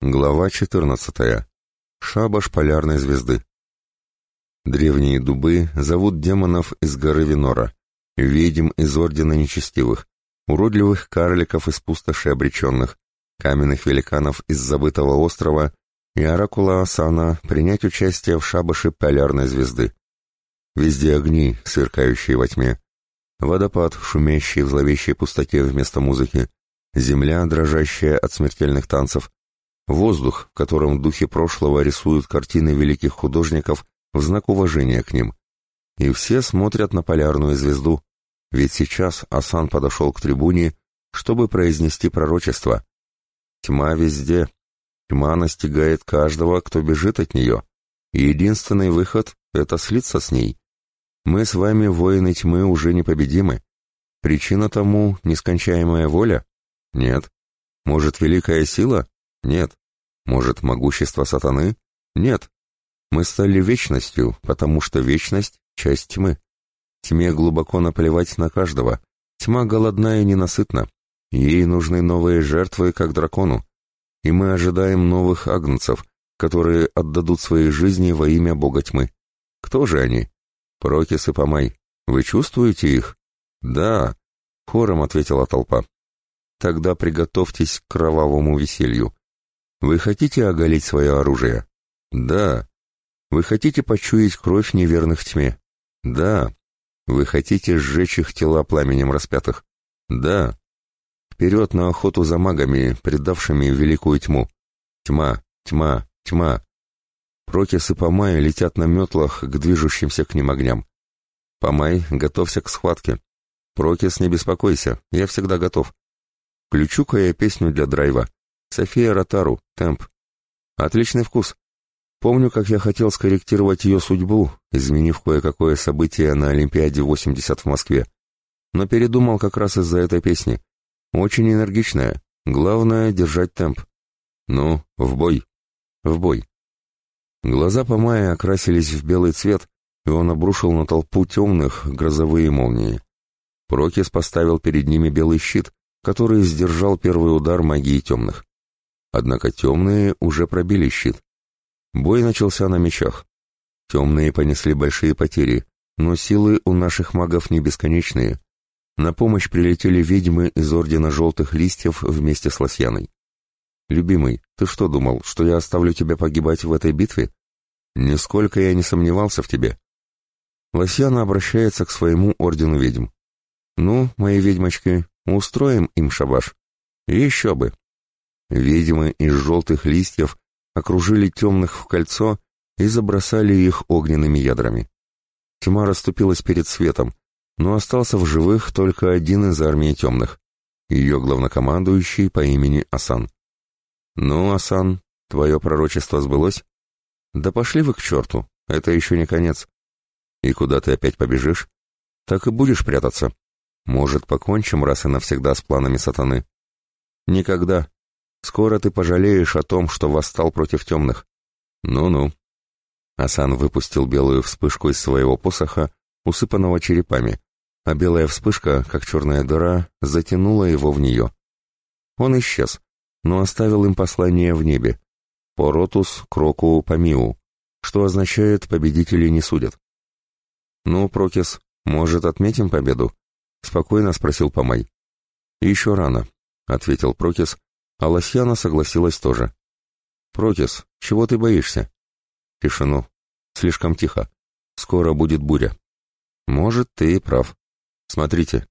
Глава 14. Шабаш полярной звезды. Древние дубы зовут демонов из горы Винора, ведьм из ордена нечестивых, уродливых карликов из пустоши обреченных, каменных великанов из забытого острова и оракула Асана принять участие в шабаше полярной звезды. Везде огни, сверкающие во тьме, водопад, шумящий в зловещей пустоте вместо музыки, земля, дрожащая от смертельных танцев, Воздух, в котором духи прошлого рисуют картины великих художников в знак уважения к ним. И все смотрят на полярную звезду, ведь сейчас Асан подошел к трибуне, чтобы произнести пророчество. Тьма везде, тьма настигает каждого, кто бежит от нее, и единственный выход — это слиться с ней. Мы с вами, воины тьмы, уже непобедимы. Причина тому — нескончаемая воля? Нет. Может, великая сила? Нет. Может, могущество сатаны? Нет. Мы стали вечностью, потому что вечность — часть тьмы. Тьме глубоко наплевать на каждого. Тьма голодна и ненасытна. Ей нужны новые жертвы, как дракону. И мы ожидаем новых агнцев, которые отдадут свои жизни во имя бога тьмы. Кто же они? Прокис и Помай. Вы чувствуете их? Да, хором ответила толпа. Тогда приготовьтесь к кровавому веселью. Вы хотите оголить свое оружие? Да. Вы хотите почуять кровь неверных тьме? Да. Вы хотите сжечь их тела пламенем распятых? Да. Вперед на охоту за магами, предавшими великую тьму. Тьма, тьма, тьма. Прокис и Помай летят на метлах к движущимся к ним огням. Помай, готовься к схватке. Прокис, не беспокойся, я всегда готов. Включу-ка я песню для драйва. София Ротару, темп. Отличный вкус. Помню, как я хотел скорректировать ее судьбу, изменив кое-какое событие на Олимпиаде 80 в Москве. Но передумал как раз из-за этой песни. Очень энергичная. Главное — держать темп. Ну, в бой. В бой. Глаза Помая окрасились в белый цвет, и он обрушил на толпу темных грозовые молнии. Прокис поставил перед ними белый щит, который сдержал первый удар магии темных. Однако темные уже пробили щит. Бой начался на мечах. Темные понесли большие потери, но силы у наших магов не бесконечные. На помощь прилетели ведьмы из Ордена Желтых Листьев вместе с Лосьяной. «Любимый, ты что думал, что я оставлю тебя погибать в этой битве? Нисколько я не сомневался в тебе». Лосьяна обращается к своему Ордену Ведьм. «Ну, мои ведьмочки, устроим им шабаш». «Еще бы, Ведьмы из желтых листьев окружили темных в кольцо и забросали их огненными ядрами. Тьма расступилась перед светом, но остался в живых только один из армии темных, ее главнокомандующий по имени Асан. «Ну, Асан, твое пророчество сбылось?» «Да пошли вы к черту, это еще не конец. И куда ты опять побежишь? Так и будешь прятаться. Может, покончим раз и навсегда с планами сатаны?» «Никогда», Скоро ты пожалеешь о том, что восстал против темных. Ну-ну. Асан выпустил белую вспышку из своего посоха, усыпанного черепами, а белая вспышка, как черная дыра, затянула его в нее. Он исчез, но оставил им послание в небе. «Поротус кроку помиу», что означает «победители не судят». «Ну, Прокис, может, отметим победу?» — спокойно спросил Помай. «Еще рано», — ответил Прокис, а Лосьяна согласилась тоже. «Протис, чего ты боишься?» «Тишину. Слишком тихо. Скоро будет буря». «Может, ты и прав. Смотрите,